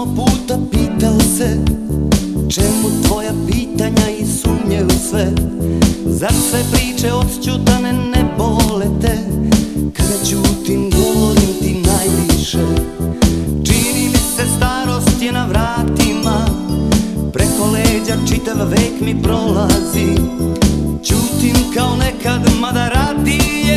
samo puta pitao se Čemu tvoja pitanja i sumnje u sve? Zar sve priče od odćutane ne bole te? Kada ćutim govorim ti najviše. Čini mi se starost je na vratima Preko leđa čitav vek mi prolazi. Ćutim kao nekad mada radim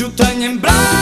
Ciuteņiem brāl!